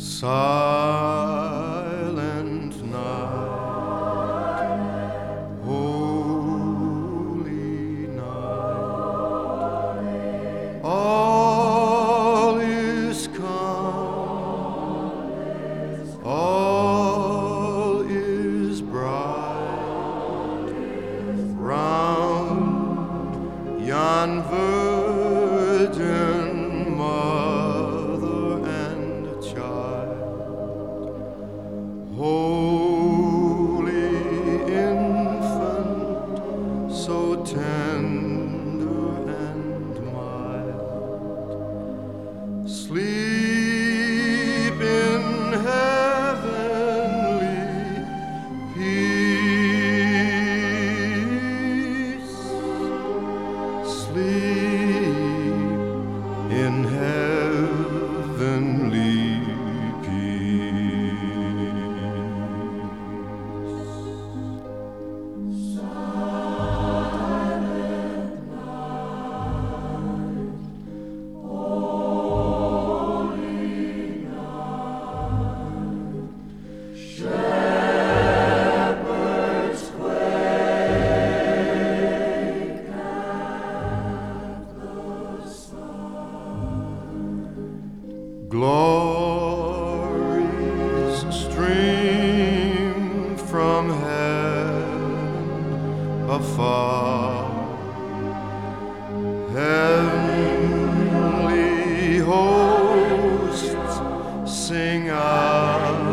Silent night, holy night, all is calm, all is bright. Round yon so tender and mild. Sleep in heavenly peace. Sleep Glories stream from heaven afar. Heavenly hosts sing Alleluia.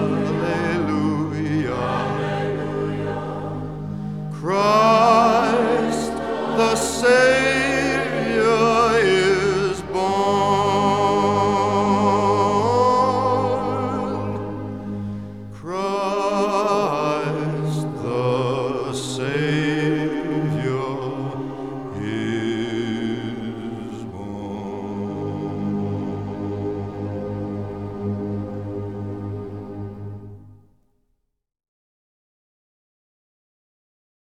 Christ the Savior. Oh.